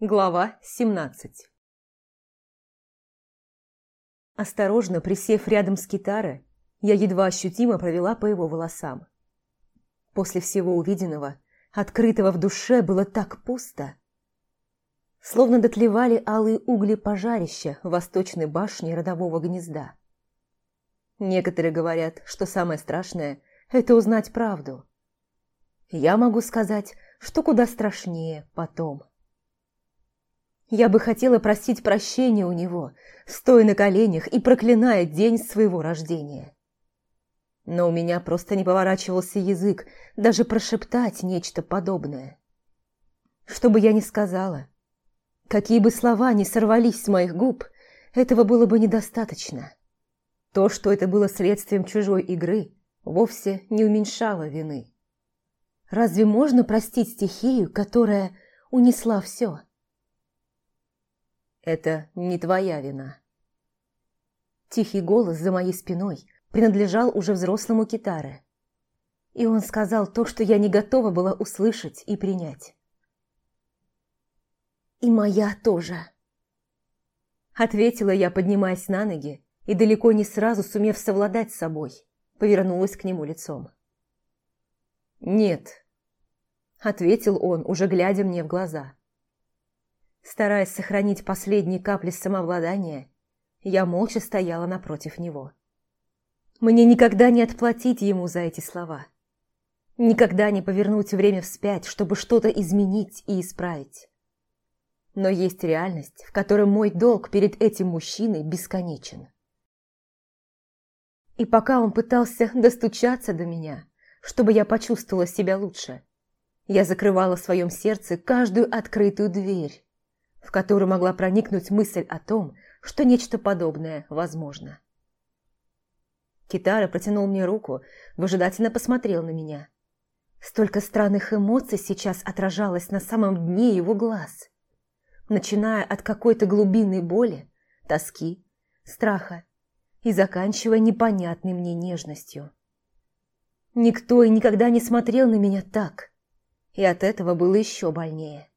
Глава 17 Осторожно присев рядом с Китаре, я едва ощутимо провела по его волосам. После всего увиденного, открытого в душе, было так пусто. Словно дотлевали алые угли пожарища в восточной башне родового гнезда. Некоторые говорят, что самое страшное – это узнать правду. Я могу сказать, что куда страшнее потом. Я бы хотела просить прощения у него, стоя на коленях и проклиная день своего рождения. Но у меня просто не поворачивался язык даже прошептать нечто подобное. Что бы я ни сказала, какие бы слова ни сорвались с моих губ, этого было бы недостаточно. То, что это было следствием чужой игры, вовсе не уменьшало вины. Разве можно простить стихию, которая унесла все? Это не твоя вина. Тихий голос за моей спиной принадлежал уже взрослому китаре. И он сказал то, что я не готова была услышать и принять. «И моя тоже», — ответила я, поднимаясь на ноги, и далеко не сразу сумев совладать с собой, повернулась к нему лицом. «Нет», — ответил он, уже глядя мне в глаза. Стараясь сохранить последние капли самообладания, я молча стояла напротив него. Мне никогда не отплатить ему за эти слова. Никогда не повернуть время вспять, чтобы что-то изменить и исправить. Но есть реальность, в которой мой долг перед этим мужчиной бесконечен. И пока он пытался достучаться до меня, чтобы я почувствовала себя лучше, я закрывала в своем сердце каждую открытую дверь, в которую могла проникнуть мысль о том, что нечто подобное возможно. Китара протянул мне руку, выжидательно посмотрел на меня. Столько странных эмоций сейчас отражалось на самом дне его глаз, начиная от какой-то глубинной боли, тоски, страха и заканчивая непонятной мне нежностью. Никто и никогда не смотрел на меня так, и от этого было еще больнее.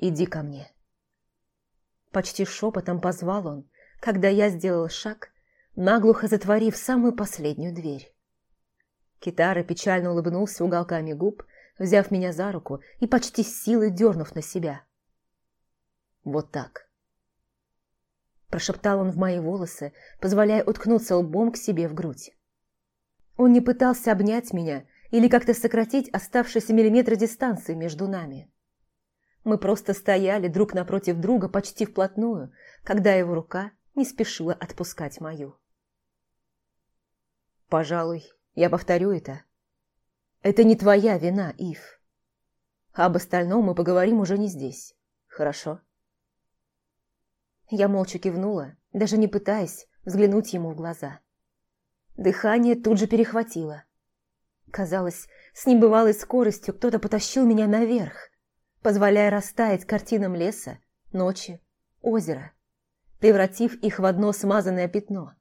«Иди ко мне». Почти шепотом позвал он, когда я сделал шаг, наглухо затворив самую последнюю дверь. Китара печально улыбнулся уголками губ, взяв меня за руку и почти с силой дернув на себя. «Вот так». Прошептал он в мои волосы, позволяя уткнуться лбом к себе в грудь. Он не пытался обнять меня или как-то сократить оставшиеся миллиметры дистанции между нами. Мы просто стояли друг напротив друга почти вплотную, когда его рука не спешила отпускать мою. «Пожалуй, я повторю это. Это не твоя вина, Ив. Об остальном мы поговорим уже не здесь, хорошо?» Я молча кивнула, даже не пытаясь взглянуть ему в глаза. Дыхание тут же перехватило. Казалось, с небывалой скоростью кто-то потащил меня наверх, позволяя растаять картинам леса, ночи, озера, превратив их в одно смазанное пятно.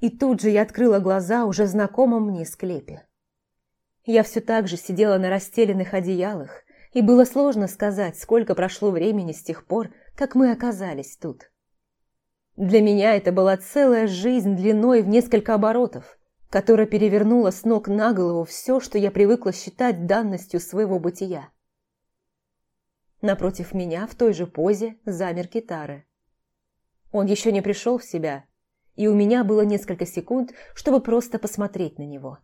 И тут же я открыла глаза уже знакомом мне склепе. Я все так же сидела на расстеленных одеялах, и было сложно сказать, сколько прошло времени с тех пор, как мы оказались тут. Для меня это была целая жизнь длиной в несколько оборотов, которая перевернула с ног на голову все, что я привыкла считать данностью своего бытия. Напротив меня в той же позе замер Китары. Он еще не пришел в себя, и у меня было несколько секунд, чтобы просто посмотреть на него.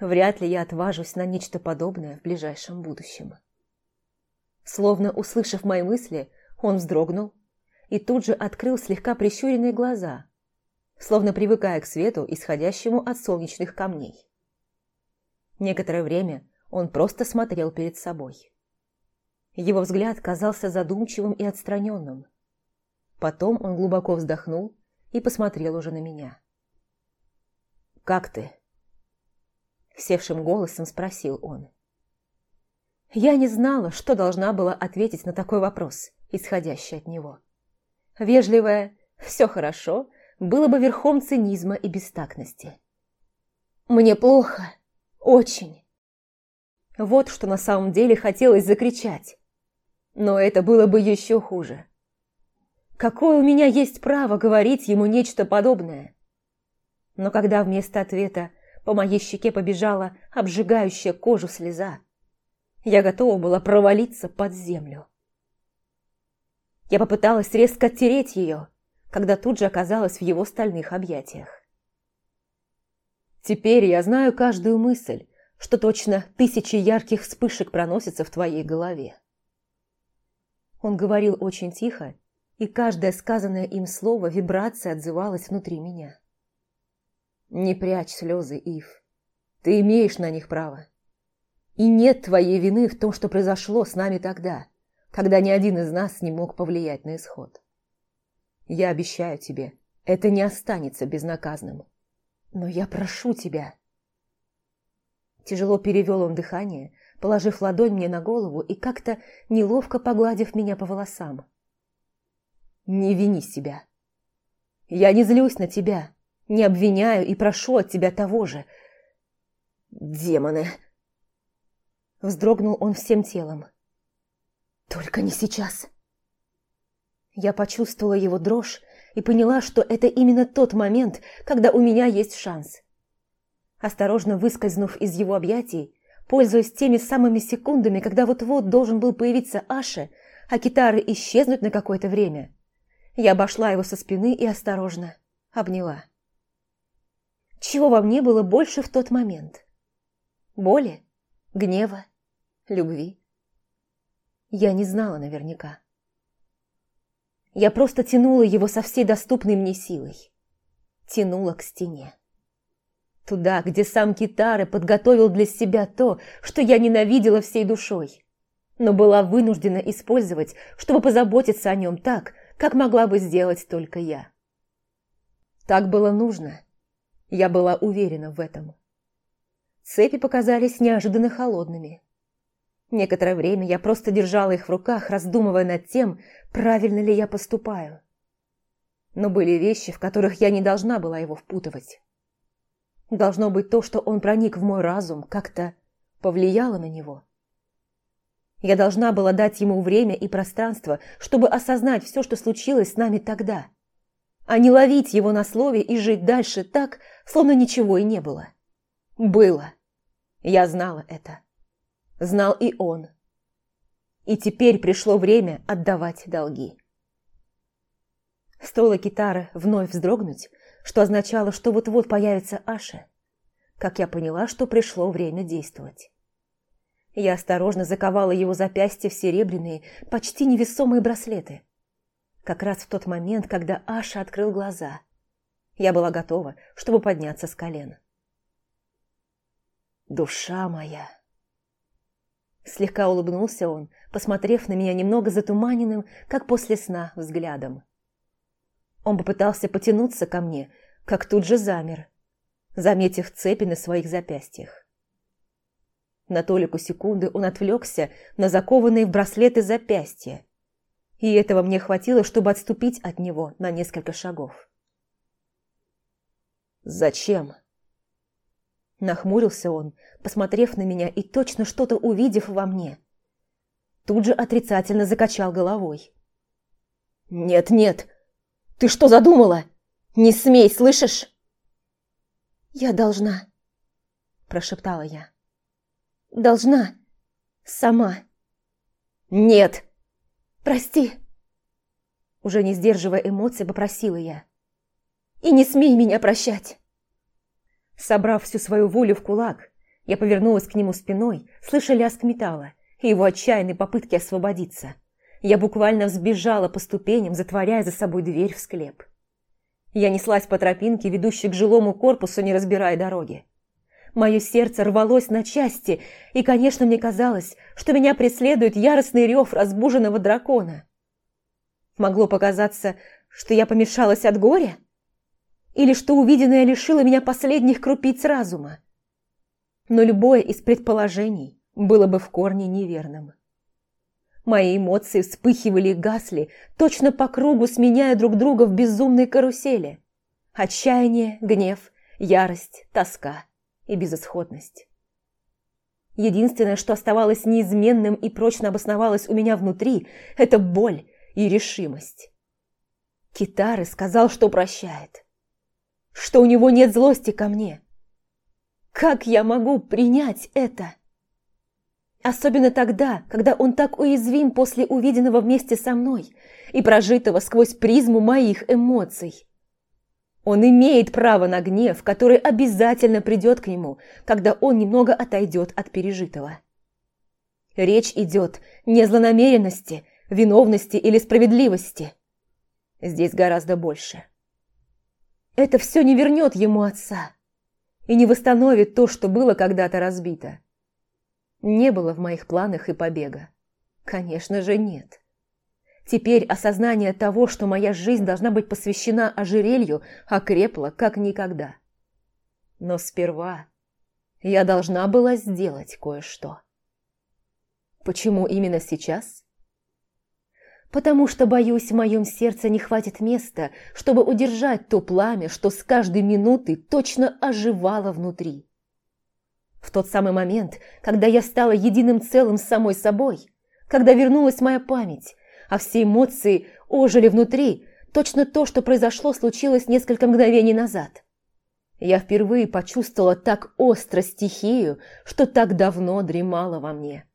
Вряд ли я отважусь на нечто подобное в ближайшем будущем. Словно услышав мои мысли, он вздрогнул и тут же открыл слегка прищуренные глаза, словно привыкая к свету, исходящему от солнечных камней. Некоторое время он просто смотрел перед собой. Его взгляд казался задумчивым и отстраненным. Потом он глубоко вздохнул и посмотрел уже на меня. «Как ты?» Севшим голосом спросил он. Я не знала, что должна была ответить на такой вопрос, исходящий от него. Вежливое «все хорошо» было бы верхом цинизма и бестактности. «Мне плохо. Очень». Вот что на самом деле хотелось закричать Но это было бы еще хуже. Какое у меня есть право говорить ему нечто подобное? Но когда вместо ответа по моей щеке побежала обжигающая кожу слеза, я готова была провалиться под землю. Я попыталась резко оттереть ее, когда тут же оказалась в его стальных объятиях. Теперь я знаю каждую мысль, что точно тысячи ярких вспышек проносятся в твоей голове. Он говорил очень тихо, и каждое сказанное им слово вибрацией отзывалось внутри меня. «Не прячь слезы, Ив. Ты имеешь на них право. И нет твоей вины в том, что произошло с нами тогда, когда ни один из нас не мог повлиять на исход. Я обещаю тебе, это не останется безнаказанным. Но я прошу тебя». Тяжело перевел он дыхание, положив ладонь мне на голову и как-то неловко погладив меня по волосам. «Не вини себя. Я не злюсь на тебя, не обвиняю и прошу от тебя того же. Демоны!» Вздрогнул он всем телом. «Только не сейчас!» Я почувствовала его дрожь и поняла, что это именно тот момент, когда у меня есть шанс. Осторожно выскользнув из его объятий, пользуясь теми самыми секундами, когда вот-вот должен был появиться Аша, а китары исчезнуть на какое-то время. Я обошла его со спины и осторожно обняла. Чего во мне было больше в тот момент? Боли? Гнева? Любви? Я не знала наверняка. Я просто тянула его со всей доступной мне силой. Тянула к стене. Туда, где сам Китары подготовил для себя то, что я ненавидела всей душой, но была вынуждена использовать, чтобы позаботиться о нем так, как могла бы сделать только я. Так было нужно. Я была уверена в этом. Цепи показались неожиданно холодными. Некоторое время я просто держала их в руках, раздумывая над тем, правильно ли я поступаю. Но были вещи, в которых я не должна была его впутывать. Должно быть, то, что он проник в мой разум, как-то повлияло на него. Я должна была дать ему время и пространство, чтобы осознать все, что случилось с нами тогда, а не ловить его на слове и жить дальше так, словно ничего и не было. Было. Я знала это. Знал и он. И теперь пришло время отдавать долги. Стоило Китара вновь вздрогнуть, что означало, что вот-вот появится Аша, как я поняла, что пришло время действовать. Я осторожно заковала его запястья в серебряные, почти невесомые браслеты. Как раз в тот момент, когда Аша открыл глаза. Я была готова, чтобы подняться с колен. «Душа моя!» Слегка улыбнулся он, посмотрев на меня немного затуманенным, как после сна, взглядом. Он попытался потянуться ко мне, как тут же замер, заметив цепи на своих запястьях. На толику секунды он отвлекся на закованные в браслеты запястья, и этого мне хватило, чтобы отступить от него на несколько шагов. «Зачем?» Нахмурился он, посмотрев на меня и точно что-то увидев во мне. Тут же отрицательно закачал головой. «Нет-нет, ты что задумала? Не смей, слышишь?» «Я должна», – прошептала я. «Должна. Сама». «Нет!» «Прости!» Уже не сдерживая эмоций, попросила я. «И не смей меня прощать!» Собрав всю свою волю в кулак, я повернулась к нему спиной, слыша лязг металла и его отчаянные попытки освободиться. Я буквально взбежала по ступеням, затворяя за собой дверь в склеп. Я неслась по тропинке, ведущей к жилому корпусу, не разбирая дороги. Мое сердце рвалось на части, и, конечно, мне казалось, что меня преследует яростный рев разбуженного дракона. Могло показаться, что я помешалась от горя? Или что увиденное лишило меня последних крупиц разума? Но любое из предположений было бы в корне неверным. Мои эмоции вспыхивали и гасли, точно по кругу сменяя друг друга в безумной карусели. Отчаяние, гнев, ярость, тоска и безысходность. Единственное, что оставалось неизменным и прочно обосновалось у меня внутри, это боль и решимость. Китары сказал, что прощает. Что у него нет злости ко мне. Как я могу принять это? Особенно тогда, когда он так уязвим после увиденного вместе со мной и прожитого сквозь призму моих эмоций. Он имеет право на гнев, который обязательно придет к нему, когда он немного отойдет от пережитого. Речь идет не о злонамеренности, виновности или справедливости. Здесь гораздо больше. Это все не вернет ему отца и не восстановит то, что было когда-то разбито. Не было в моих планах и побега. Конечно же, нет. Теперь осознание того, что моя жизнь должна быть посвящена ожерелью, окрепло как никогда. Но сперва я должна была сделать кое-что. Почему именно сейчас? Потому что, боюсь, в моем сердце не хватит места, чтобы удержать то пламя, что с каждой минуты точно оживало внутри. В тот самый момент, когда я стала единым целым с самой собой, когда вернулась моя память, а все эмоции ожили внутри, точно то, что произошло, случилось несколько мгновений назад. Я впервые почувствовала так остро стихию, что так давно дремала во мне.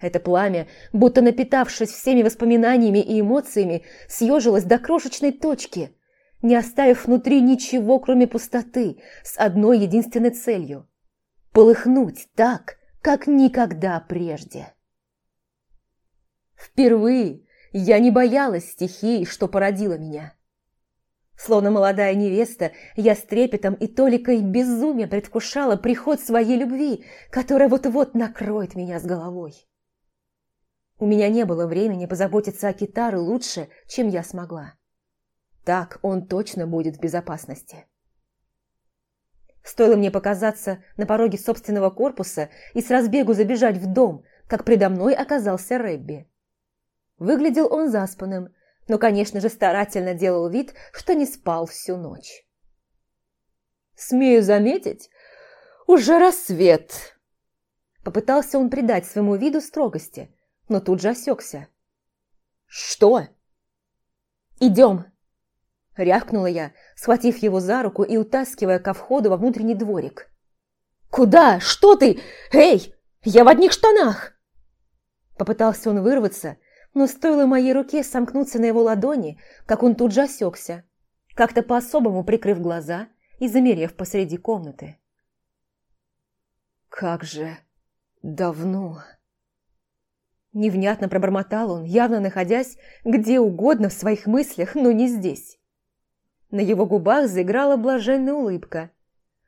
Это пламя, будто напитавшись всеми воспоминаниями и эмоциями, съежилось до крошечной точки, не оставив внутри ничего, кроме пустоты, с одной единственной целью – полыхнуть так, как никогда прежде. Впервые я не боялась стихии, что породила меня. Словно молодая невеста, я с трепетом и толикой безумия предвкушала приход своей любви, которая вот-вот накроет меня с головой. У меня не было времени позаботиться о Китаре лучше, чем я смогла. Так он точно будет в безопасности. Стоило мне показаться на пороге собственного корпуса и с разбегу забежать в дом, как предо мной оказался Рэбби. Выглядел он заспанным, но, конечно же, старательно делал вид, что не спал всю ночь. «Смею заметить, уже рассвет!» Попытался он придать своему виду строгости, но тут же осекся. «Что?» «Идем!» Рявкнула я, схватив его за руку и утаскивая ко входу во внутренний дворик. «Куда? Что ты? Эй! Я в одних штанах!» Попытался он вырваться, но стоило моей руке сомкнуться на его ладони, как он тут же осекся, как-то по-особому прикрыв глаза и замерев посреди комнаты. «Как же давно!» Невнятно пробормотал он, явно находясь где угодно в своих мыслях, но не здесь. На его губах заиграла блаженная улыбка.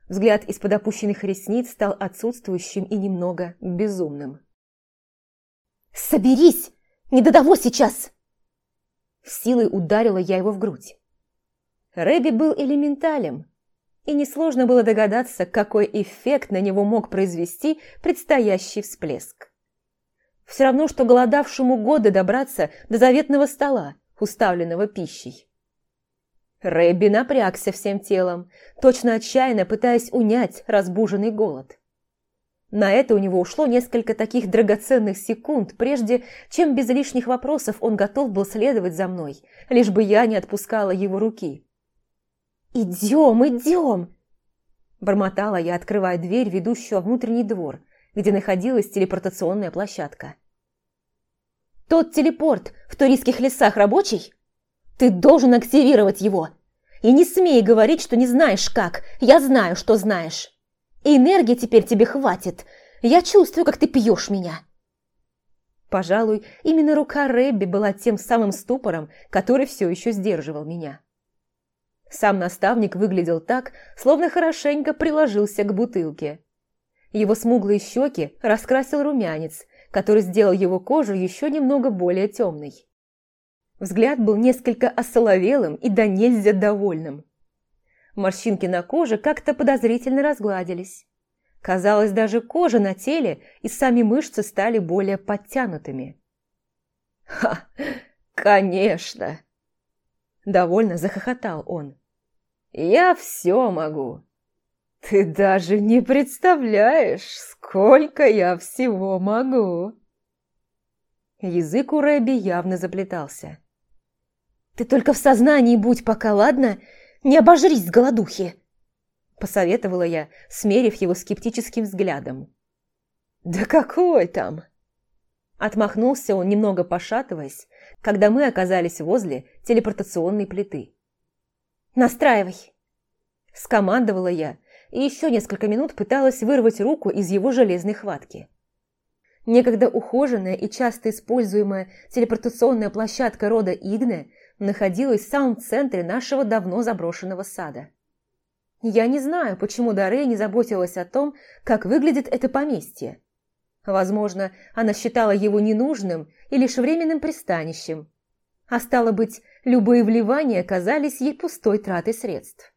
Взгляд из-под опущенных ресниц стал отсутствующим и немного безумным. «Соберись! Не до того сейчас!» Силой ударила я его в грудь. Рэби был элементалем, и несложно было догадаться, какой эффект на него мог произвести предстоящий всплеск. Все равно, что голодавшему годы добраться до заветного стола, уставленного пищей. Рэбби напрягся всем телом, точно отчаянно пытаясь унять разбуженный голод. На это у него ушло несколько таких драгоценных секунд, прежде чем без лишних вопросов он готов был следовать за мной, лишь бы я не отпускала его руки. «Идем, идем!» Бормотала я, открывая дверь, ведущую во внутренний двор, где находилась телепортационная площадка. «Тот телепорт в туристских лесах рабочий? Ты должен активировать его! И не смей говорить, что не знаешь как, я знаю, что знаешь!» И энергии теперь тебе хватит. Я чувствую, как ты пьешь меня». Пожалуй, именно рука Рэбби была тем самым ступором, который все еще сдерживал меня. Сам наставник выглядел так, словно хорошенько приложился к бутылке. Его смуглые щеки раскрасил румянец, который сделал его кожу еще немного более темной. Взгляд был несколько осоловелым и до нельзя довольным. Морщинки на коже как-то подозрительно разгладились. Казалось, даже кожа на теле и сами мышцы стали более подтянутыми. «Ха! Конечно!» Довольно захохотал он. «Я все могу!» «Ты даже не представляешь, сколько я всего могу!» Язык у Рэби явно заплетался. «Ты только в сознании будь пока, ладно? Не обожрись с голодухи!» Посоветовала я, смерив его скептическим взглядом. «Да какой там?» Отмахнулся он, немного пошатываясь, когда мы оказались возле телепортационной плиты. «Настраивай!» Скомандовала я, и еще несколько минут пыталась вырвать руку из его железной хватки. Некогда ухоженная и часто используемая телепортационная площадка рода Игне находилась в самом центре нашего давно заброшенного сада. Я не знаю, почему Дарея не заботилась о том, как выглядит это поместье. Возможно, она считала его ненужным и лишь временным пристанищем. А стало быть, любые вливания казались ей пустой тратой средств.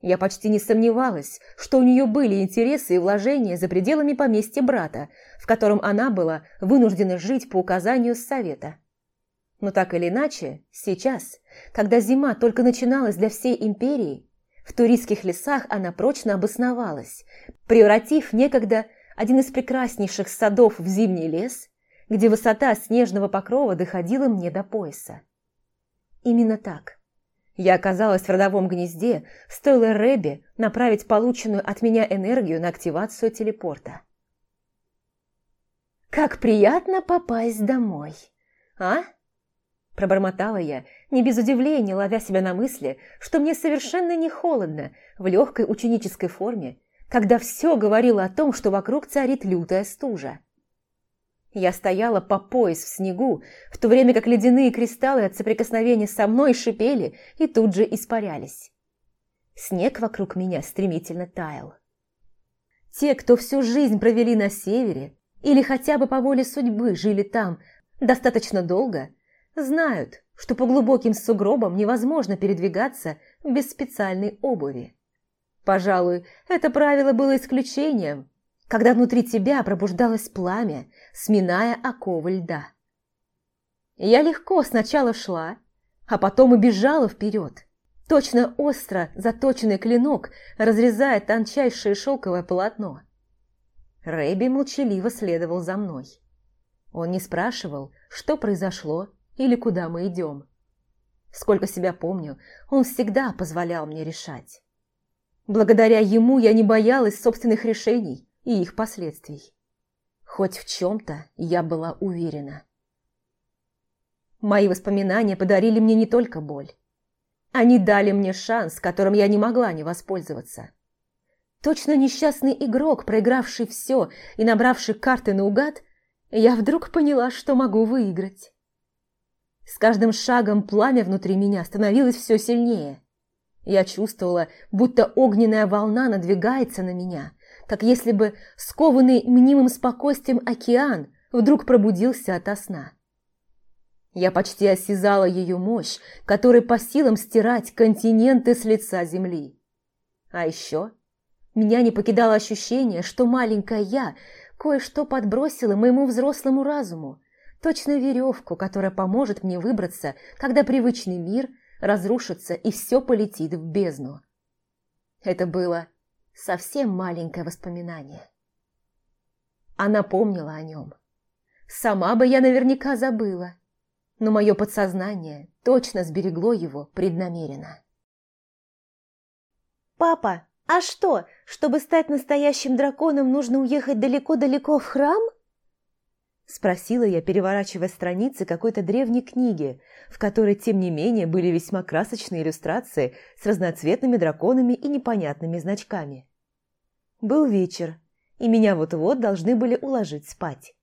Я почти не сомневалась, что у нее были интересы и вложения за пределами поместья брата, в котором она была вынуждена жить по указанию совета. Но так или иначе, сейчас, когда зима только начиналась для всей империи, в туристских лесах она прочно обосновалась, превратив некогда один из прекраснейших садов в зимний лес, где высота снежного покрова доходила мне до пояса. Именно так. Я оказалась в родовом гнезде, стоило Рэбби направить полученную от меня энергию на активацию телепорта. «Как приятно попасть домой, а?» Пробормотала я, не без удивления, ловя себя на мысли, что мне совершенно не холодно в легкой ученической форме, когда все говорило о том, что вокруг царит лютая стужа. Я стояла по пояс в снегу, в то время как ледяные кристаллы от соприкосновения со мной шипели и тут же испарялись. Снег вокруг меня стремительно таял. Те, кто всю жизнь провели на севере или хотя бы по воле судьбы жили там достаточно долго, знают, что по глубоким сугробам невозможно передвигаться без специальной обуви. Пожалуй, это правило было исключением, когда внутри тебя пробуждалось пламя, сминая оковы льда. Я легко сначала шла, а потом и бежала вперед. Точно остро заточенный клинок, разрезая тончайшее шелковое полотно. Рэби молчаливо следовал за мной. Он не спрашивал, что произошло или куда мы идем. Сколько себя помню, он всегда позволял мне решать. Благодаря ему я не боялась собственных решений, и их последствий. Хоть в чем-то я была уверена. Мои воспоминания подарили мне не только боль. Они дали мне шанс, которым я не могла не воспользоваться. Точно несчастный игрок, проигравший все и набравший карты наугад, я вдруг поняла, что могу выиграть. С каждым шагом пламя внутри меня становилось все сильнее. Я чувствовала, будто огненная волна надвигается на меня, как если бы скованный мнимым спокойствием океан вдруг пробудился ото сна. Я почти осязала ее мощь, которая по силам стирать континенты с лица земли. А еще меня не покидало ощущение, что маленькая я кое-что подбросила моему взрослому разуму, точно веревку, которая поможет мне выбраться, когда привычный мир разрушится и все полетит в бездну. Это было совсем маленькое воспоминание. Она помнила о нем. Сама бы я наверняка забыла, но мое подсознание точно сберегло его преднамеренно. «Папа, а что, чтобы стать настоящим драконом, нужно уехать далеко-далеко в храм?» Спросила я, переворачивая страницы какой-то древней книги, в которой, тем не менее, были весьма красочные иллюстрации с разноцветными драконами и непонятными значками. Был вечер, и меня вот-вот должны были уложить спать.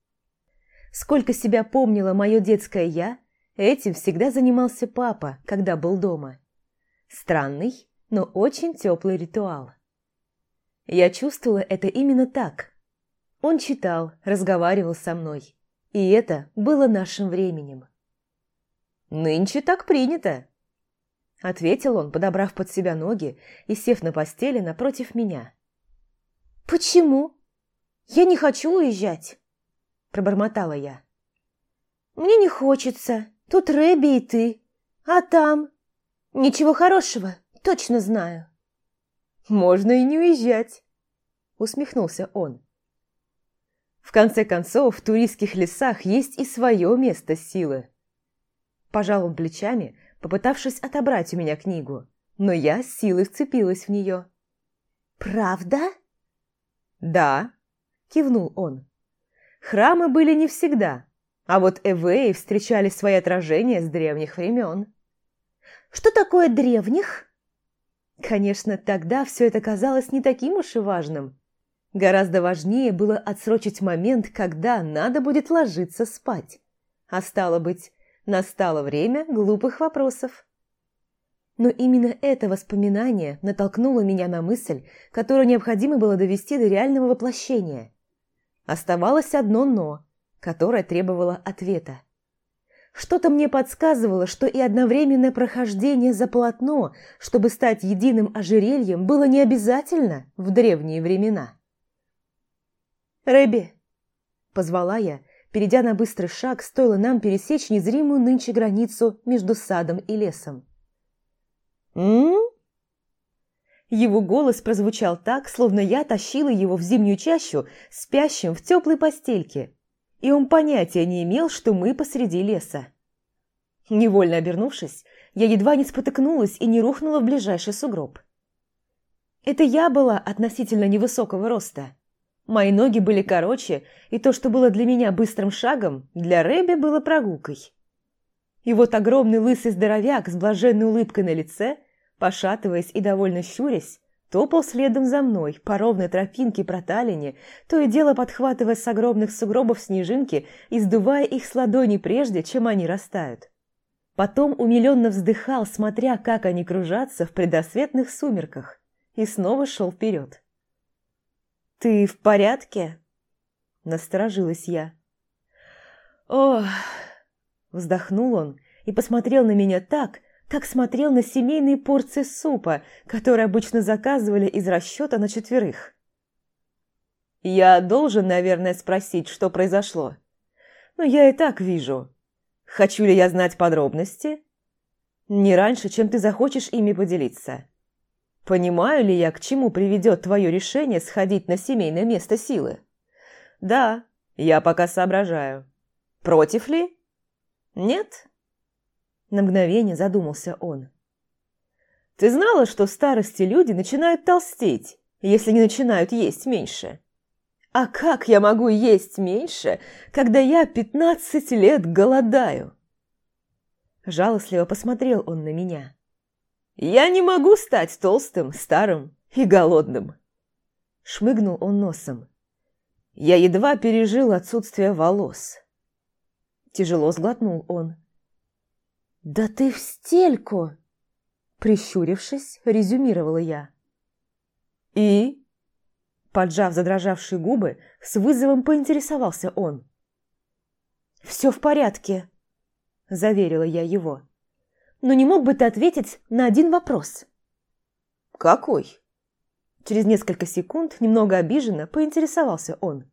Сколько себя помнила мое детское «я», этим всегда занимался папа, когда был дома. Странный, но очень теплый ритуал. Я чувствовала это именно так. Он читал, разговаривал со мной. И это было нашим временем. «Нынче так принято», – ответил он, подобрав под себя ноги и сев на постели напротив меня. «Почему? Я не хочу уезжать», – пробормотала я. «Мне не хочется. Тут Рэби и ты. А там? Ничего хорошего, точно знаю». можно и не уезжать», – усмехнулся он. «В конце концов, в туристских лесах есть и свое место силы». Пожал он плечами, попытавшись отобрать у меня книгу, но я с силой вцепилась в нее. «Правда?» «Да», – кивнул он. «Храмы были не всегда, а вот эвеи встречали свои отражения с древних времен». «Что такое древних?» Конечно, тогда все это казалось не таким уж и важным. Гораздо важнее было отсрочить момент, когда надо будет ложиться спать. А стало быть, настало время глупых вопросов. Но именно это воспоминание натолкнуло меня на мысль, которую необходимо было довести до реального воплощения. Оставалось одно «но», которое требовало ответа. Что-то мне подсказывало, что и одновременное прохождение за полотно, чтобы стать единым ожерельем, было не обязательно в древние времена. «Рэби!» – позвала я, перейдя на быстрый шаг, стоило нам пересечь незримую нынче границу между садом и лесом. «М?», Его голос прозвучал так, словно я тащила его в зимнюю чащу, спящим в теплой постельке, и он понятия не имел, что мы посреди леса. Невольно обернувшись, я едва не спотыкнулась и не рухнула в ближайший сугроб. Это я была относительно невысокого роста. Мои ноги были короче, и то, что было для меня быстрым шагом, для Рэби было прогулкой. И вот огромный лысый здоровяк с блаженной улыбкой на лице, пошатываясь и довольно щурясь, топал следом за мной по ровной тропинке проталине, то и дело подхватывая с огромных сугробов снежинки и сдувая их с ладони прежде, чем они растают. Потом умиленно вздыхал, смотря, как они кружатся в предосветных сумерках, и снова шел вперед. «Ты в порядке?» – насторожилась я. «Ох!» – вздохнул он и посмотрел на меня так, как смотрел на семейные порции супа, которые обычно заказывали из расчета на четверых. «Я должен, наверное, спросить, что произошло. Но я и так вижу. Хочу ли я знать подробности? Не раньше, чем ты захочешь ими поделиться. Понимаю ли я, к чему приведет твое решение сходить на семейное место силы? Да, я пока соображаю. Против ли? Нет? На мгновение задумался он. Ты знала, что в старости люди начинают толстеть, если не начинают есть меньше? А как я могу есть меньше, когда я пятнадцать лет голодаю? Жалостливо посмотрел он на меня. Я не могу стать толстым, старым и голодным. Шмыгнул он носом. Я едва пережил отсутствие волос. Тяжело сглотнул он. «Да ты в стельку!» Прищурившись, резюмировала я. «И?» Поджав задрожавшие губы, с вызовом поинтересовался он. «Все в порядке», – заверила я его. «Но не мог бы ты ответить на один вопрос?» «Какой?» Через несколько секунд, немного обиженно, поинтересовался он.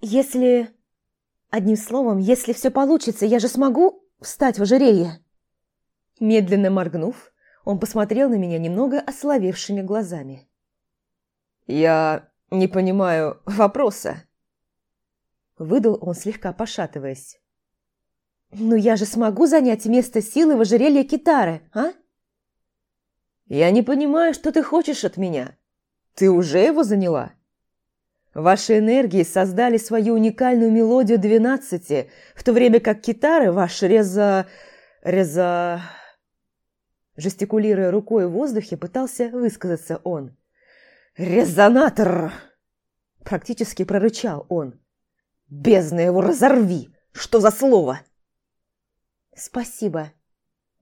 «Если...» Одним словом, если все получится, я же смогу встать в ожерелье?» Медленно моргнув, он посмотрел на меня немного ословевшими глазами. «Я не понимаю вопроса». Выдал он, слегка пошатываясь. «Ну я же смогу занять место силы в ожерелье китары, а?» «Я не понимаю, что ты хочешь от меня. Ты уже его заняла?» Ваши энергии создали свою уникальную мелодию двенадцати, в то время как китары ваш реза... реза... Жестикулируя рукой в воздухе, пытался высказаться он. «Резонатор!» Практически прорычал он. «Бездна его разорви! Что за слово?» «Спасибо»,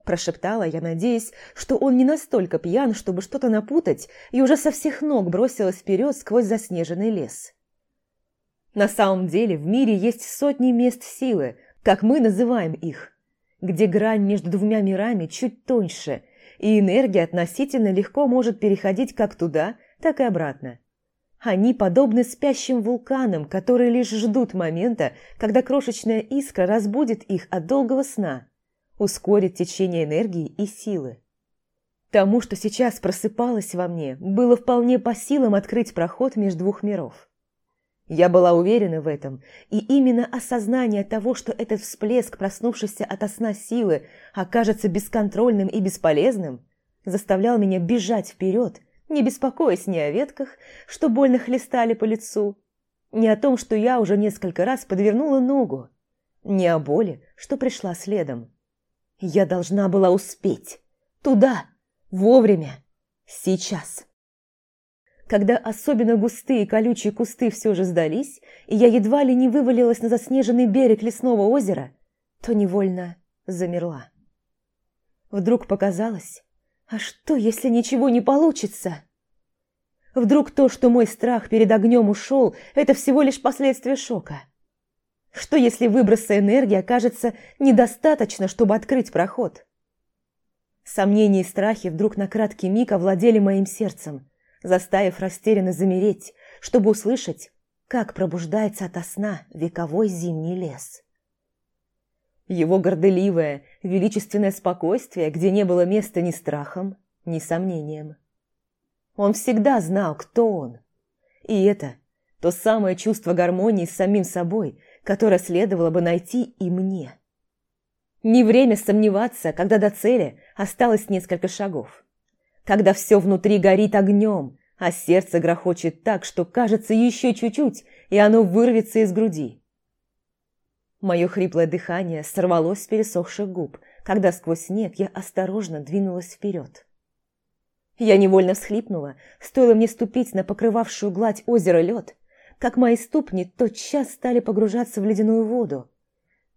прошептала я, надеясь, что он не настолько пьян, чтобы что-то напутать, и уже со всех ног бросилась вперед сквозь заснеженный лес. На самом деле в мире есть сотни мест силы, как мы называем их, где грань между двумя мирами чуть тоньше, и энергия относительно легко может переходить как туда, так и обратно. Они подобны спящим вулканам, которые лишь ждут момента, когда крошечная искра разбудит их от долгого сна, ускорит течение энергии и силы. Тому, что сейчас просыпалось во мне, было вполне по силам открыть проход между двух миров. Я была уверена в этом, и именно осознание того, что этот всплеск проснувшейся ото сна силы окажется бесконтрольным и бесполезным, заставлял меня бежать вперед, не беспокоясь ни о ветках, что больно хлестали по лицу, ни о том, что я уже несколько раз подвернула ногу, ни о боли, что пришла следом. Я должна была успеть. Туда, вовремя, сейчас. Когда особенно густые колючие кусты все же сдались, и я едва ли не вывалилась на заснеженный берег лесного озера, то невольно замерла. Вдруг показалось, а что, если ничего не получится? Вдруг то, что мой страх перед огнем ушел, это всего лишь последствия шока? Что, если выброса энергии окажется недостаточно, чтобы открыть проход? Сомнения и страхи вдруг на краткий миг овладели моим сердцем, заставив растерянно замереть, чтобы услышать, как пробуждается ото сна вековой зимний лес. Его горделивое, величественное спокойствие, где не было места ни страхом, ни сомнением. Он всегда знал, кто он. И это то самое чувство гармонии с самим собой, которое следовало бы найти и мне. Не время сомневаться, когда до цели осталось несколько шагов. Когда все внутри горит огнем, а сердце грохочет так, что кажется еще чуть-чуть, и оно вырвется из груди. Мое хриплое дыхание сорвалось с пересохших губ, когда сквозь снег я осторожно двинулась вперед. Я невольно всхлипнула, стоило мне ступить на покрывавшую гладь озера лед, как мои ступни тотчас стали погружаться в ледяную воду.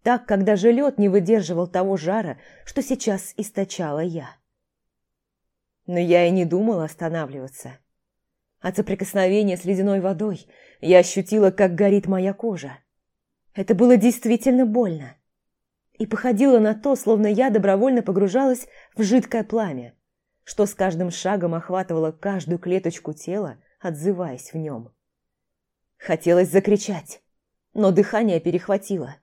Так, когда же лед не выдерживал того жара, что сейчас источала я. Но я и не думала останавливаться. От соприкосновения с ледяной водой я ощутила, как горит моя кожа. Это было действительно больно. И походило на то, словно я добровольно погружалась в жидкое пламя, что с каждым шагом охватывало каждую клеточку тела, отзываясь в нем. Хотелось закричать, но дыхание перехватило.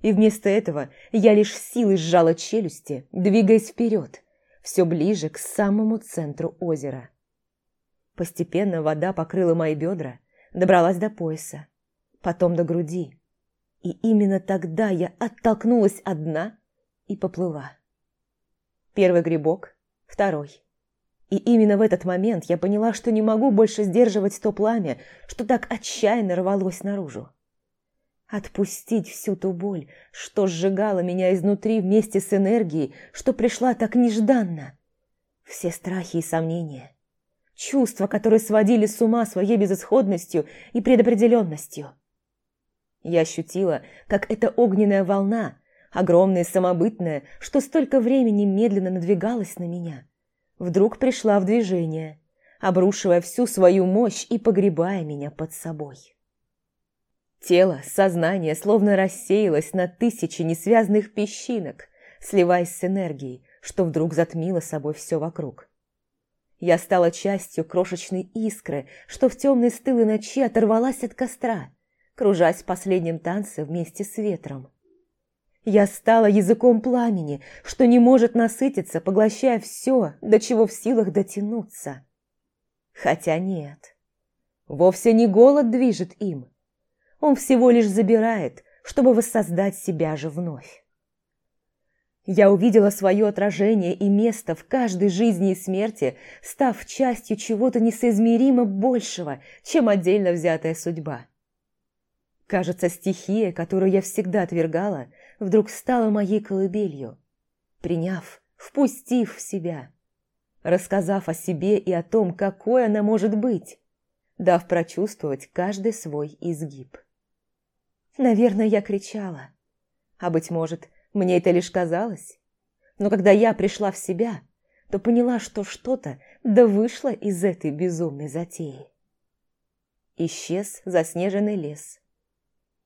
И вместо этого я лишь силой сжала челюсти, двигаясь вперед, все ближе к самому центру озера. Постепенно вода покрыла мои бедра, добралась до пояса, потом до груди, и именно тогда я оттолкнулась от дна и поплыла. Первый грибок, второй. И именно в этот момент я поняла, что не могу больше сдерживать то пламя, что так отчаянно рвалось наружу. Отпустить всю ту боль, что сжигала меня изнутри вместе с энергией, что пришла так нежданно. Все страхи и сомнения. Чувства, которые сводили с ума своей безысходностью и предопределенностью. Я ощутила, как эта огненная волна, огромная и самобытная, что столько времени медленно надвигалась на меня, вдруг пришла в движение, обрушивая всю свою мощь и погребая меня под собой. Тело, сознание словно рассеялось на тысячи несвязанных песчинок, сливаясь с энергией, что вдруг затмило собой все вокруг. Я стала частью крошечной искры, что в темной стылой ночи оторвалась от костра – кружась в последнем танце вместе с ветром. Я стала языком пламени, что не может насытиться, поглощая все, до чего в силах дотянуться. Хотя нет, вовсе не голод движет им. Он всего лишь забирает, чтобы воссоздать себя же вновь. Я увидела свое отражение и место в каждой жизни и смерти, став частью чего-то несоизмеримо большего, чем отдельно взятая судьба. Кажется, стихия, которую я всегда отвергала, вдруг стала моей колыбелью, приняв, впустив в себя, рассказав о себе и о том, какой она может быть, дав прочувствовать каждый свой изгиб. Наверное, я кричала, а, быть может, мне это лишь казалось, но когда я пришла в себя, то поняла, что что-то да вышло из этой безумной затеи. Исчез заснеженный лес,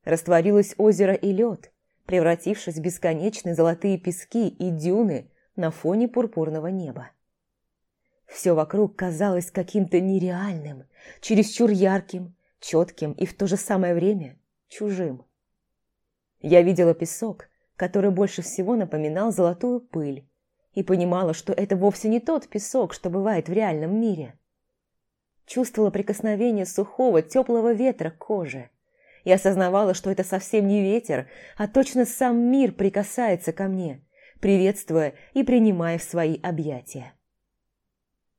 Растворилось озеро и лед, превратившись в бесконечные золотые пески и дюны на фоне пурпурного неба. Все вокруг казалось каким-то нереальным, чересчур ярким, четким и в то же самое время чужим. Я видела песок, который больше всего напоминал золотую пыль, и понимала, что это вовсе не тот песок, что бывает в реальном мире. Чувствовала прикосновение сухого, теплого ветра к коже и осознавала, что это совсем не ветер, а точно сам мир прикасается ко мне, приветствуя и принимая в свои объятия.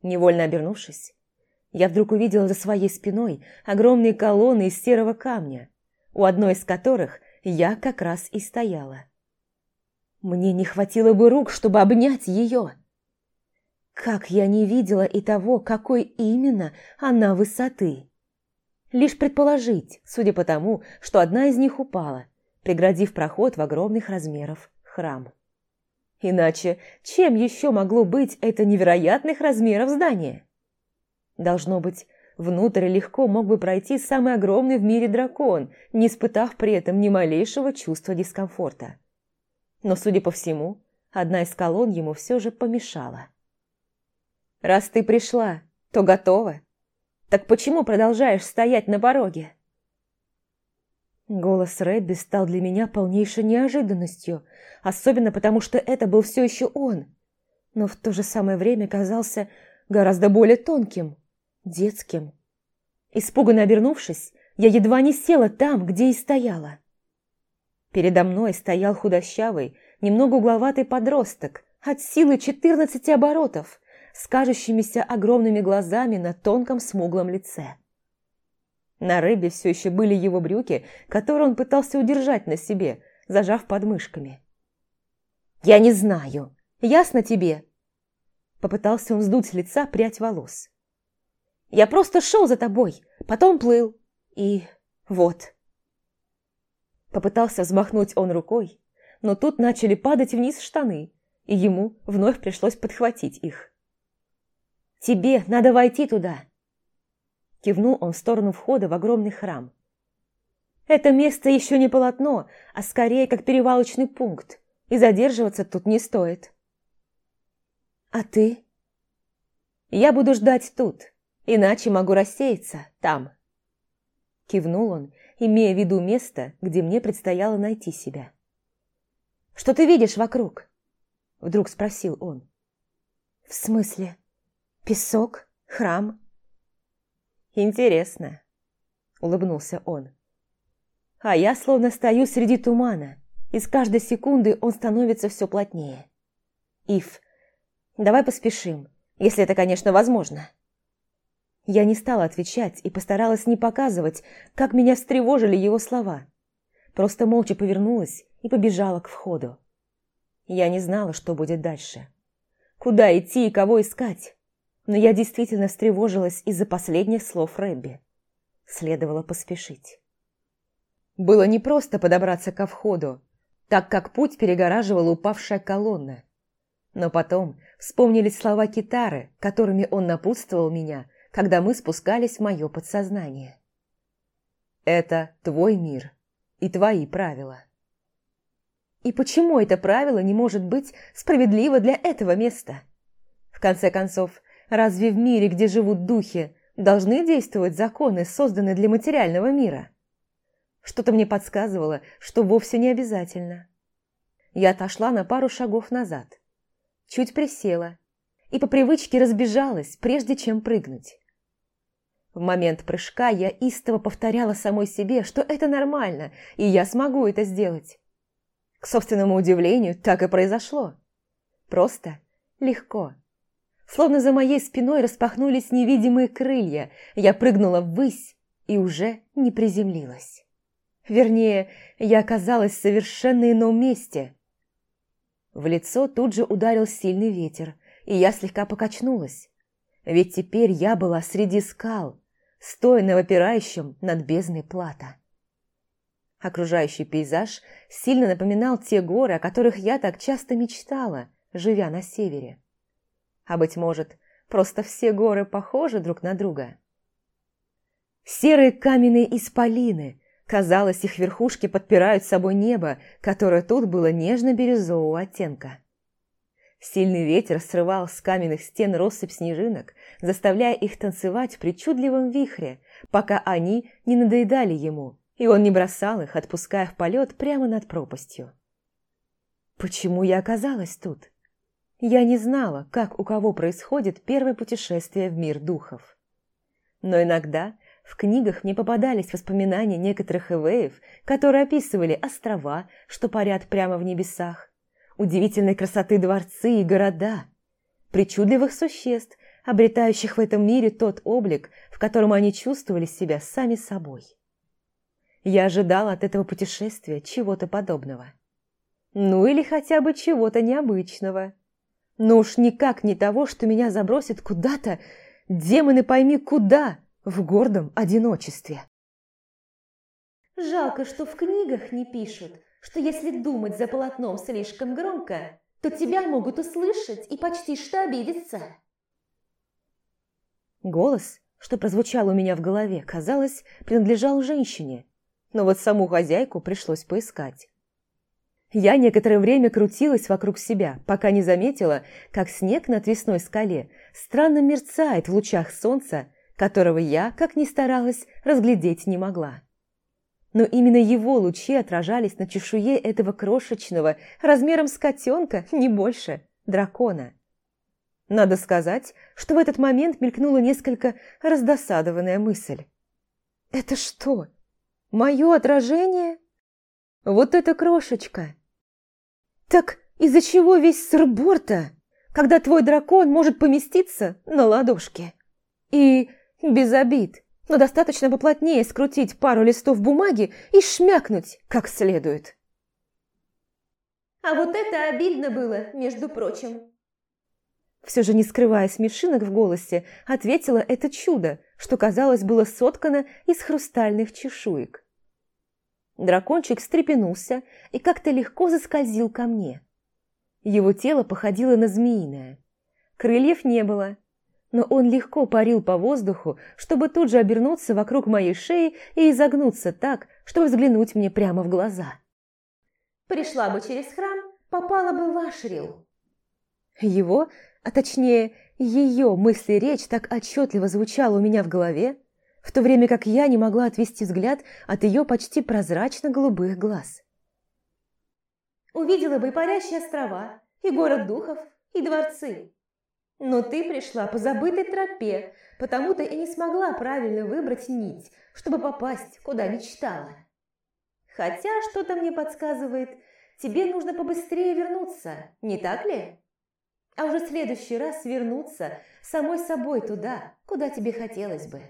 Невольно обернувшись, я вдруг увидела за своей спиной огромные колонны из серого камня, у одной из которых я как раз и стояла. Мне не хватило бы рук, чтобы обнять ее. Как я не видела и того, какой именно она высоты. Лишь предположить, судя по тому, что одна из них упала, преградив проход в огромных размеров храм. Иначе чем еще могло быть это невероятных размеров здание? Должно быть, внутрь легко мог бы пройти самый огромный в мире дракон, не испытав при этом ни малейшего чувства дискомфорта но, судя по всему, одна из колонн ему все же помешала. «Раз ты пришла, то готова. Так почему продолжаешь стоять на пороге?» Голос Рэбби стал для меня полнейшей неожиданностью, особенно потому, что это был все еще он, но в то же самое время казался гораздо более тонким, детским. Испуганно обернувшись, я едва не села там, где и стояла. Передо мной стоял худощавый, немного угловатый подросток от силы 14 оборотов, с кажущимися огромными глазами на тонком смуглом лице. На рыбе все еще были его брюки, которые он пытался удержать на себе, зажав подмышками. «Я не знаю. Ясно тебе?» Попытался он сдуть с лица прядь волос. «Я просто шел за тобой, потом плыл. И вот». Попытался взмахнуть он рукой, но тут начали падать вниз штаны, и ему вновь пришлось подхватить их. «Тебе надо войти туда!» Кивнул он в сторону входа в огромный храм. «Это место еще не полотно, а скорее как перевалочный пункт, и задерживаться тут не стоит». «А ты?» «Я буду ждать тут, иначе могу рассеяться там». Кивнул он имея в виду место, где мне предстояло найти себя. «Что ты видишь вокруг?» – вдруг спросил он. «В смысле? Песок? Храм?» «Интересно», – улыбнулся он. «А я словно стою среди тумана, и с каждой секунды он становится все плотнее. Ив, давай поспешим, если это, конечно, возможно». Я не стала отвечать и постаралась не показывать, как меня встревожили его слова. Просто молча повернулась и побежала к входу. Я не знала, что будет дальше. Куда идти и кого искать? Но я действительно встревожилась из-за последних слов Рэбби. Следовало поспешить. Было непросто подобраться ко входу, так как путь перегораживала упавшая колонна. Но потом вспомнились слова Китары, которыми он напутствовал меня когда мы спускались в мое подсознание. Это твой мир и твои правила. И почему это правило не может быть справедливо для этого места? В конце концов, разве в мире, где живут духи, должны действовать законы, созданные для материального мира? Что-то мне подсказывало, что вовсе не обязательно. Я отошла на пару шагов назад, чуть присела и по привычке разбежалась, прежде чем прыгнуть. В момент прыжка я истово повторяла самой себе, что это нормально, и я смогу это сделать. К собственному удивлению, так и произошло. Просто, легко. Словно за моей спиной распахнулись невидимые крылья, я прыгнула ввысь и уже не приземлилась. Вернее, я оказалась в совершенно ином месте. В лицо тут же ударил сильный ветер, и я слегка покачнулась. Ведь теперь я была среди скал, стоя на выпирающем над бездной плата. Окружающий пейзаж сильно напоминал те горы, о которых я так часто мечтала, живя на севере. А, быть может, просто все горы похожи друг на друга. Серые каменные исполины, казалось, их верхушки подпирают собой небо, которое тут было нежно-бирюзового оттенка. Сильный ветер срывал с каменных стен россыпь снежинок, заставляя их танцевать в причудливом вихре, пока они не надоедали ему, и он не бросал их, отпуская в полет прямо над пропастью. Почему я оказалась тут? Я не знала, как у кого происходит первое путешествие в мир духов. Но иногда в книгах мне попадались воспоминания некоторых эвеев, которые описывали острова, что парят прямо в небесах, удивительной красоты дворцы и города, причудливых существ, обретающих в этом мире тот облик, в котором они чувствовали себя сами собой. Я ожидала от этого путешествия чего-то подобного. Ну или хотя бы чего-то необычного. Но уж никак не того, что меня забросит куда-то, демоны пойми куда, в гордом одиночестве. Жалко, что в книгах не пишут, что если думать за полотном слишком громко, то тебя могут услышать и почти что обидеться. Голос, что прозвучал у меня в голове, казалось, принадлежал женщине, но вот саму хозяйку пришлось поискать. Я некоторое время крутилась вокруг себя, пока не заметила, как снег на отвесной скале странно мерцает в лучах солнца, которого я, как ни старалась, разглядеть не могла. Но именно его лучи отражались на чешуе этого крошечного, размером с котенка, не больше, дракона. Надо сказать, что в этот момент мелькнула несколько раздосадованная мысль. «Это что, мое отражение? Вот это крошечка!» «Так из-за чего весь сырбор-то, когда твой дракон может поместиться на ладошке?» И без обид, но достаточно поплотнее скрутить пару листов бумаги и шмякнуть как следует. А вот это обидно было, между прочим. Все же не скрывая смешинок в голосе, ответила это чудо, что, казалось, было соткано из хрустальных чешуек. Дракончик встрепенулся и как-то легко заскользил ко мне. Его тело походило на змеиное. Крыльев не было, но он легко парил по воздуху, чтобы тут же обернуться вокруг моей шеи и изогнуться так, чтобы взглянуть мне прямо в глаза. «Пришла бы через храм, попала бы в Ашрил». Его, а точнее ее мысли-речь так отчетливо звучала у меня в голове, в то время как я не могла отвести взгляд от ее почти прозрачно-голубых глаз. Увидела бы и парящие острова, и город духов, и дворцы. Но ты пришла по забытой тропе, потому-то и не смогла правильно выбрать нить, чтобы попасть, куда мечтала. Хотя что-то мне подсказывает, тебе нужно побыстрее вернуться, не так ли? А уже в следующий раз вернуться самой собой туда, куда тебе хотелось бы.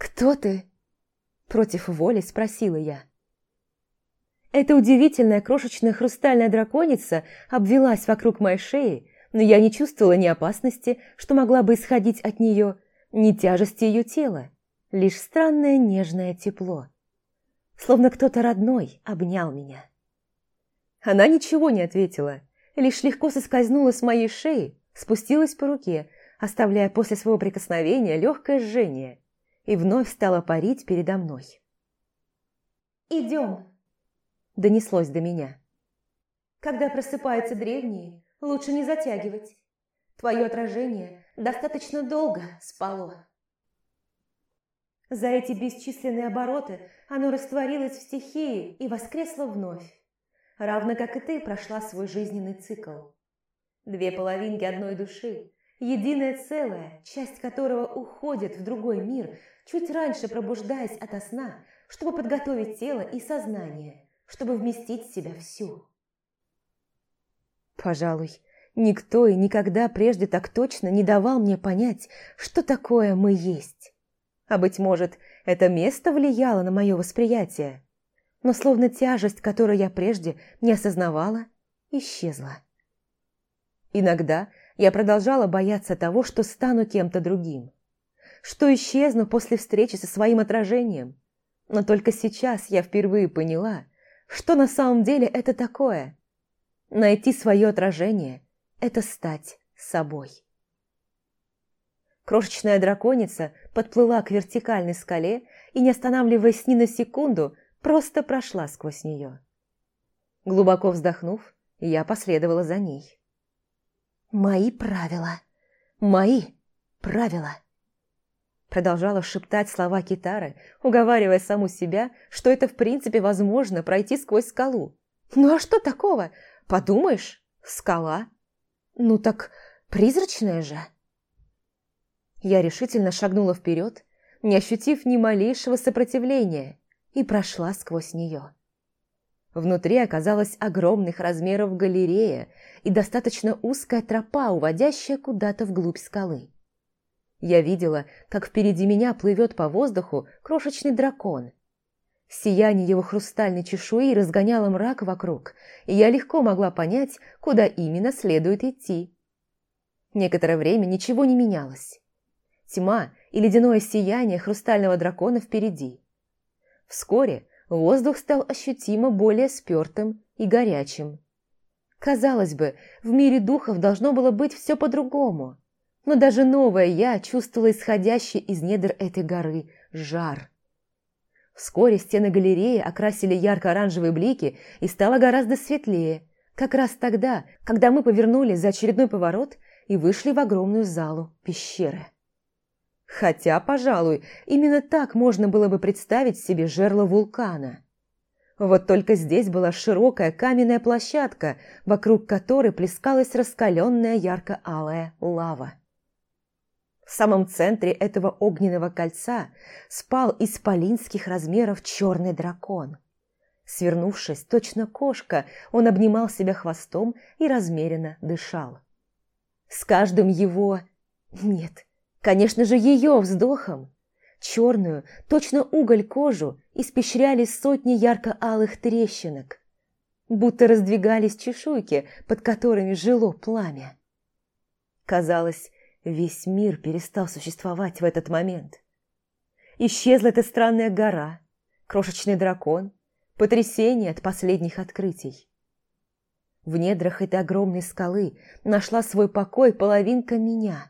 «Кто ты?» – против воли спросила я. Эта удивительная крошечная хрустальная драконица обвелась вокруг моей шеи, но я не чувствовала ни опасности, что могла бы исходить от нее, ни тяжести ее тела, лишь странное нежное тепло. Словно кто-то родной обнял меня. Она ничего не ответила, лишь легко соскользнула с моей шеи, спустилась по руке, оставляя после своего прикосновения легкое жжение, и вновь стала парить передо мной. «Идем!» – донеслось до меня. «Когда просыпаются древние, лучше не затягивать. Твое отражение достаточно долго спало». За эти бесчисленные обороты оно растворилось в стихии и воскресло вновь, равно как и ты прошла свой жизненный цикл. Две половинки одной души, единое целое, часть которого уходит в другой мир, чуть раньше пробуждаясь ото сна, чтобы подготовить тело и сознание, чтобы вместить в себя всю. Пожалуй, никто и никогда прежде так точно не давал мне понять, что такое мы есть. А быть может, это место влияло на мое восприятие, но словно тяжесть, которую я прежде не осознавала, исчезла. Иногда я продолжала бояться того, что стану кем-то другим, что исчезну после встречи со своим отражением. Но только сейчас я впервые поняла, что на самом деле это такое. Найти свое отражение – это стать собой. Крошечная драконица подплыла к вертикальной скале и, не останавливаясь ни на секунду, просто прошла сквозь нее. Глубоко вздохнув, я последовала за ней. «Мои правила! Мои правила!» Продолжала шептать слова китары, уговаривая саму себя, что это в принципе возможно пройти сквозь скалу. «Ну а что такого? Подумаешь, скала. Ну так призрачная же. Я решительно шагнула вперед, не ощутив ни малейшего сопротивления, и прошла сквозь нее. Внутри оказалась огромных размеров галерея и достаточно узкая тропа, уводящая куда-то вглубь скалы. Я видела, как впереди меня плывет по воздуху крошечный дракон. Сияние его хрустальной чешуи разгоняло мрак вокруг, и я легко могла понять, куда именно следует идти. Некоторое время ничего не менялось. Тьма и ледяное сияние хрустального дракона впереди. Вскоре воздух стал ощутимо более спертым и горячим. Казалось бы, в мире духов должно было быть все по-другому, но даже новое я чувствовала исходящий из недр этой горы жар. Вскоре стены галереи окрасили ярко-оранжевые блики и стало гораздо светлее, как раз тогда, когда мы повернули за очередной поворот и вышли в огромную залу пещеры. Хотя, пожалуй, именно так можно было бы представить себе жерло вулкана. Вот только здесь была широкая каменная площадка, вокруг которой плескалась раскаленная ярко-алая лава. В самом центре этого огненного кольца спал исполинских размеров черный дракон. Свернувшись, точно кошка, он обнимал себя хвостом и размеренно дышал. С каждым его... Нет, Конечно же, ее вздохом. Черную, точно уголь кожу, испещряли сотни ярко-алых трещинок, будто раздвигались чешуйки, под которыми жило пламя. Казалось, весь мир перестал существовать в этот момент. Исчезла эта странная гора, крошечный дракон, потрясение от последних открытий. В недрах этой огромной скалы нашла свой покой половинка меня –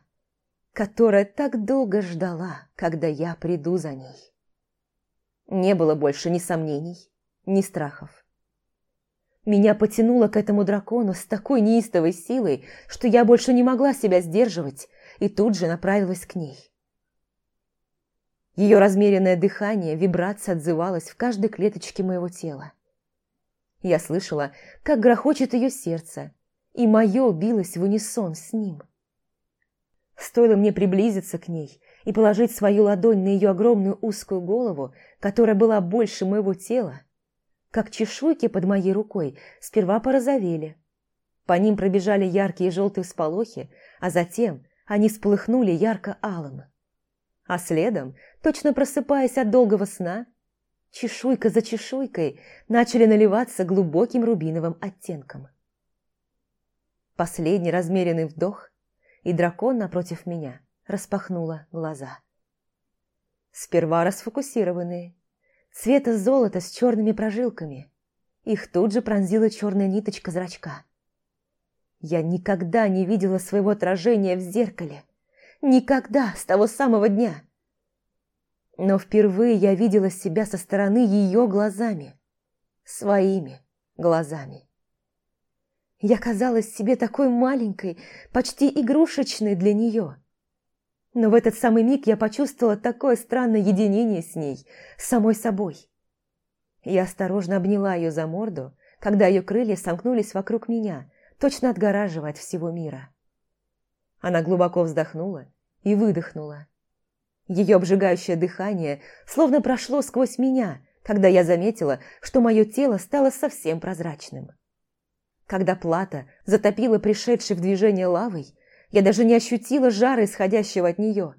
которая так долго ждала, когда я приду за ней. Не было больше ни сомнений, ни страхов. Меня потянуло к этому дракону с такой неистовой силой, что я больше не могла себя сдерживать и тут же направилась к ней. Ее размеренное дыхание, вибрация отзывалась в каждой клеточке моего тела. Я слышала, как грохочет ее сердце, и мое билось в унисон с ним. Стоило мне приблизиться к ней и положить свою ладонь на ее огромную узкую голову, которая была больше моего тела, как чешуйки под моей рукой сперва порозовели. По ним пробежали яркие желтые всполохи, а затем они всполыхнули ярко-алым. А следом, точно просыпаясь от долгого сна, чешуйка за чешуйкой начали наливаться глубоким рубиновым оттенком. Последний размеренный вдох, и дракон напротив меня распахнула глаза. Сперва расфокусированные, цвета золота с черными прожилками. Их тут же пронзила черная ниточка зрачка. Я никогда не видела своего отражения в зеркале. Никогда, с того самого дня. Но впервые я видела себя со стороны ее глазами. Своими глазами. Я казалась себе такой маленькой, почти игрушечной для нее. Но в этот самый миг я почувствовала такое странное единение с ней, с самой собой. Я осторожно обняла ее за морду, когда ее крылья сомкнулись вокруг меня, точно отгораживая от всего мира. Она глубоко вздохнула и выдохнула. Ее обжигающее дыхание словно прошло сквозь меня, когда я заметила, что мое тело стало совсем прозрачным. Когда плата затопила пришедшей в движение лавой, я даже не ощутила жара, исходящего от нее.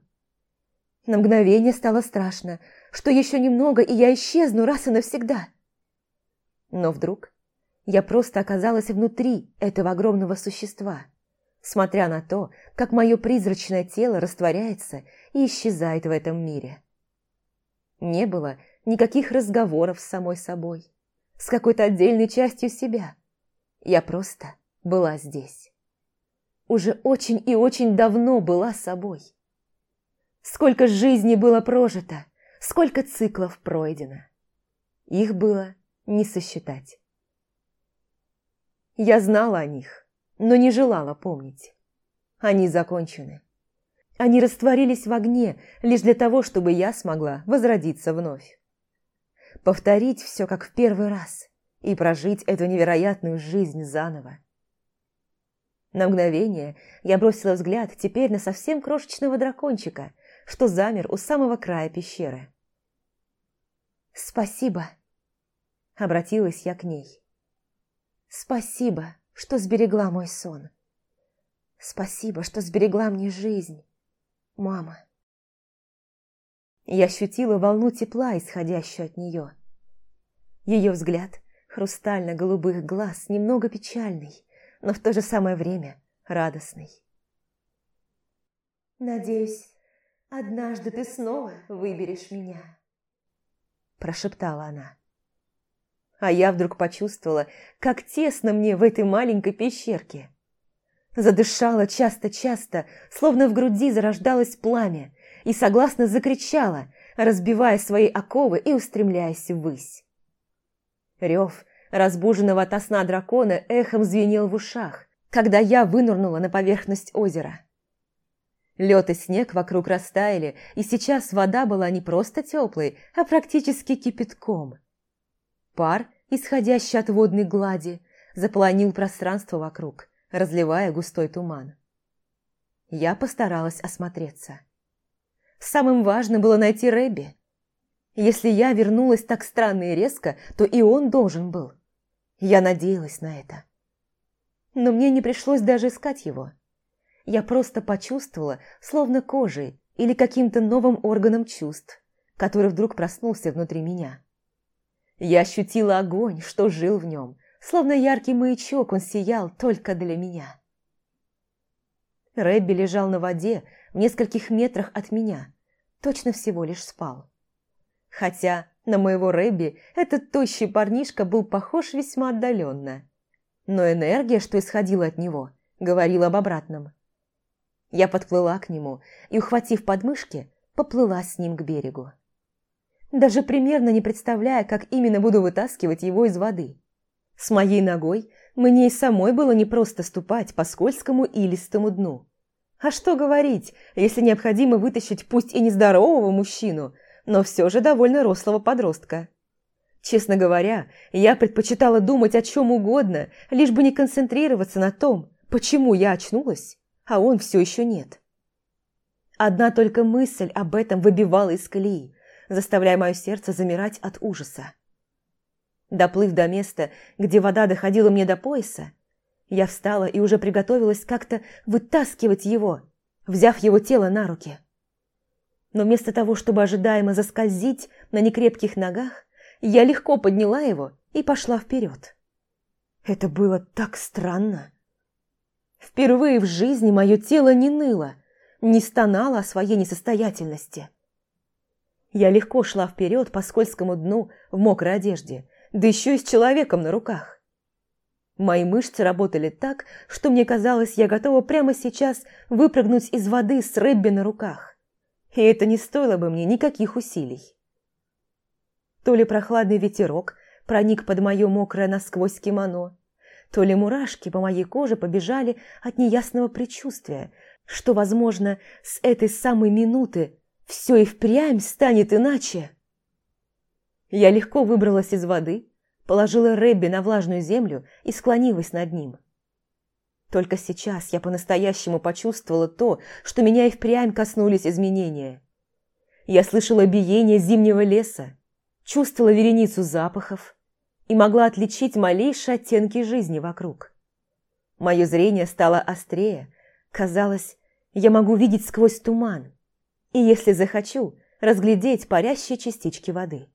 На мгновение стало страшно, что еще немного, и я исчезну раз и навсегда. Но вдруг я просто оказалась внутри этого огромного существа, смотря на то, как мое призрачное тело растворяется и исчезает в этом мире. Не было никаких разговоров с самой собой, с какой-то отдельной частью себя – я просто была здесь. Уже очень и очень давно была собой. Сколько жизней было прожито, сколько циклов пройдено. Их было не сосчитать. Я знала о них, но не желала помнить. Они закончены. Они растворились в огне лишь для того, чтобы я смогла возродиться вновь. Повторить все, как в первый раз – и прожить эту невероятную жизнь заново. На мгновение я бросила взгляд теперь на совсем крошечного дракончика, что замер у самого края пещеры. «Спасибо», — обратилась я к ней. «Спасибо, что сберегла мой сон. Спасибо, что сберегла мне жизнь, мама». Я ощутила волну тепла, исходящую от нее. Ее взгляд хрустально-голубых глаз немного печальный, но в то же самое время радостный. «Надеюсь, однажды ты снова выберешь меня», – прошептала она. А я вдруг почувствовала, как тесно мне в этой маленькой пещерке. Задышала часто-часто, словно в груди зарождалось пламя, и согласно закричала, разбивая свои оковы и устремляясь ввысь. Рев разбуженного от сна дракона эхом звенел в ушах, когда я вынырнула на поверхность озера. Лед и снег вокруг растаяли, и сейчас вода была не просто теплой, а практически кипятком. Пар, исходящий от водной глади, заполонил пространство вокруг, разливая густой туман. Я постаралась осмотреться. Самым важным было найти Рэбби. Если я вернулась так странно и резко, то и он должен был. Я надеялась на это. Но мне не пришлось даже искать его. Я просто почувствовала, словно кожей или каким-то новым органом чувств, который вдруг проснулся внутри меня. Я ощутила огонь, что жил в нем, словно яркий маячок он сиял только для меня. Рэбби лежал на воде в нескольких метрах от меня, точно всего лишь спал. Хотя на моего Рэбби этот тощий парнишка был похож весьма отдаленно. Но энергия, что исходила от него, говорила об обратном. Я подплыла к нему и, ухватив подмышки, поплыла с ним к берегу. Даже примерно не представляя, как именно буду вытаскивать его из воды. С моей ногой мне и самой было непросто ступать по скользкому и дну. А что говорить, если необходимо вытащить пусть и нездорового мужчину, но все же довольно рослого подростка. Честно говоря, я предпочитала думать о чем угодно, лишь бы не концентрироваться на том, почему я очнулась, а он все еще нет. Одна только мысль об этом выбивала из колеи, заставляя мое сердце замирать от ужаса. Доплыв до места, где вода доходила мне до пояса, я встала и уже приготовилась как-то вытаскивать его, взяв его тело на руки но вместо того, чтобы ожидаемо заскользить на некрепких ногах, я легко подняла его и пошла вперед. Это было так странно. Впервые в жизни мое тело не ныло, не стонало о своей несостоятельности. Я легко шла вперед по скользкому дну в мокрой одежде, да еще и с человеком на руках. Мои мышцы работали так, что мне казалось, я готова прямо сейчас выпрыгнуть из воды с Рэбби на руках и это не стоило бы мне никаких усилий. То ли прохладный ветерок проник под мое мокрое насквозь кимоно, то ли мурашки по моей коже побежали от неясного предчувствия, что, возможно, с этой самой минуты все и впрямь станет иначе. Я легко выбралась из воды, положила Рэбби на влажную землю и склонилась над ним. Только сейчас я по-настоящему почувствовала то, что меня и впрямь коснулись изменения. Я слышала биение зимнего леса, чувствовала вереницу запахов и могла отличить малейшие оттенки жизни вокруг. Мое зрение стало острее, казалось, я могу видеть сквозь туман, и, если захочу, разглядеть парящие частички воды.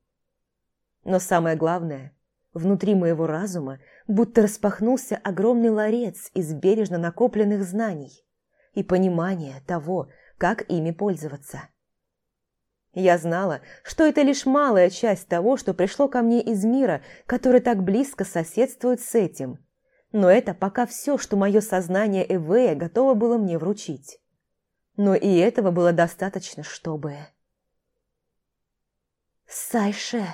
Но самое главное, внутри моего разума будто распахнулся огромный ларец из бережно накопленных знаний и понимания того, как ими пользоваться. Я знала, что это лишь малая часть того, что пришло ко мне из мира, который так близко соседствует с этим. Но это пока все, что мое сознание Эвея готово было мне вручить. Но и этого было достаточно, чтобы... «Сайше,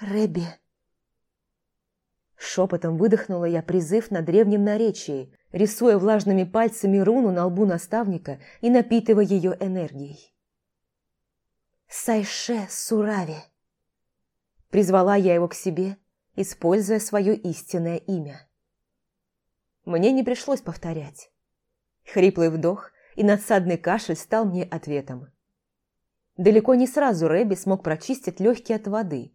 Рэби!» Шепотом выдохнула я призыв на древнем наречии, рисуя влажными пальцами руну на лбу наставника и напитывая ее энергией. «Сайше Сурави!» Призвала я его к себе, используя свое истинное имя. Мне не пришлось повторять. Хриплый вдох и надсадный кашель стал мне ответом. Далеко не сразу Рэби смог прочистить легкие от воды.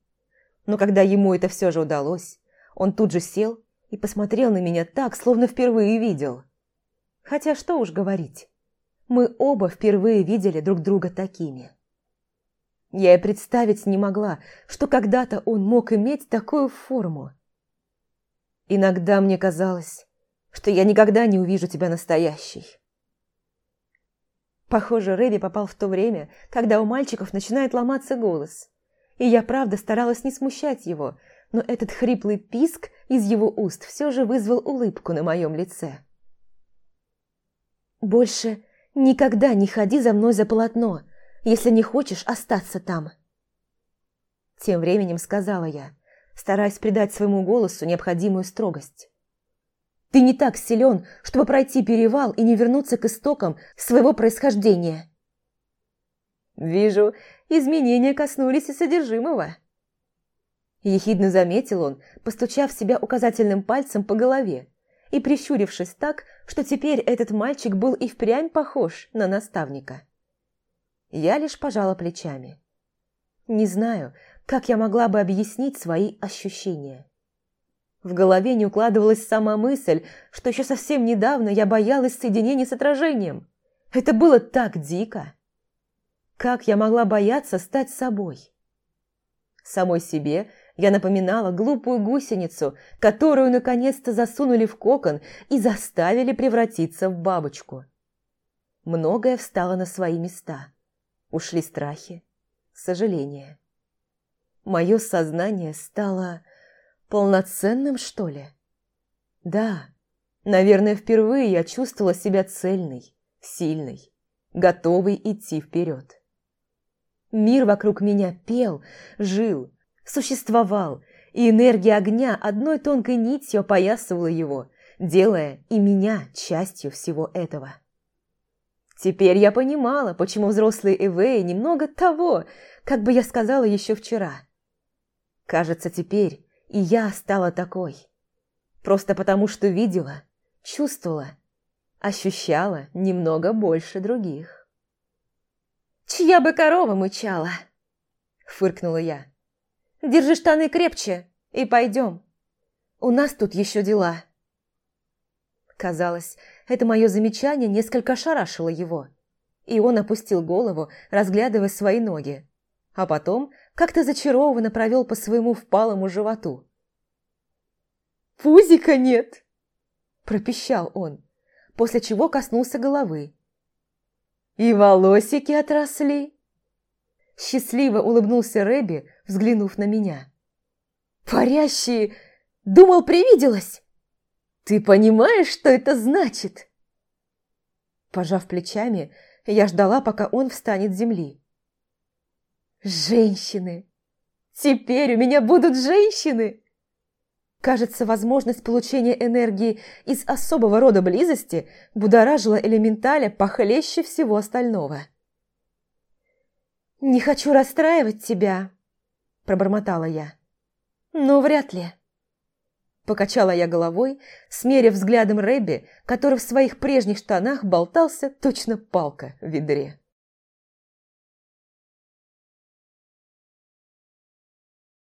Но когда ему это все же удалось, он тут же сел и посмотрел на меня так, словно впервые видел. Хотя что уж говорить, мы оба впервые видели друг друга такими. Я и представить не могла, что когда-то он мог иметь такую форму. Иногда мне казалось, что я никогда не увижу тебя настоящей. Похоже, Рэби попал в то время, когда у мальчиков начинает ломаться голос. И я правда старалась не смущать его, но этот хриплый писк из его уст все же вызвал улыбку на моем лице. «Больше никогда не ходи за мной за полотно, если не хочешь остаться там!» Тем временем сказала я, стараясь придать своему голосу необходимую строгость. Ты не так силен, чтобы пройти перевал и не вернуться к истокам своего происхождения. Вижу, изменения коснулись и содержимого. Ехидно заметил он, постучав себя указательным пальцем по голове и прищурившись так, что теперь этот мальчик был и впрямь похож на наставника. Я лишь пожала плечами. Не знаю, как я могла бы объяснить свои ощущения. В голове не укладывалась сама мысль, что еще совсем недавно я боялась соединения с отражением. Это было так дико. Как я могла бояться стать собой? Самой себе я напоминала глупую гусеницу, которую наконец-то засунули в кокон и заставили превратиться в бабочку. Многое встало на свои места. Ушли страхи, сожаления. Мое сознание стало Полноценным, что ли? Да, наверное, впервые я чувствовала себя цельной, сильной, готовой идти вперед. Мир вокруг меня пел, жил, существовал, и энергия огня одной тонкой нитью опоясывала его, делая и меня частью всего этого. Теперь я понимала, почему взрослые Эвеи немного того, как бы я сказала еще вчера. Кажется, теперь и я стала такой. Просто потому, что видела, чувствовала, ощущала немного больше других. «Чья бы корова мычала?» – фыркнула я. «Держи штаны крепче и пойдем. У нас тут еще дела». Казалось, это мое замечание несколько ошарашило его, и он опустил голову, разглядывая свои ноги, а потом как-то зачарованно провел по своему впалому животу. «Пузика нет!» – пропищал он, после чего коснулся головы. «И волосики отросли!» Счастливо улыбнулся Рэби, взглянув на меня. «Парящие! Думал, привиделось!» «Ты понимаешь, что это значит?» Пожав плечами, я ждала, пока он встанет с земли. Женщины! Теперь у меня будут женщины! Кажется, возможность получения энергии из особого рода близости будоражила элементаля похлеще всего остального. «Не хочу расстраивать тебя», – пробормотала я. «Но вряд ли». Покачала я головой, смерив взглядом Рэбби, который в своих прежних штанах болтался точно палка в ведре.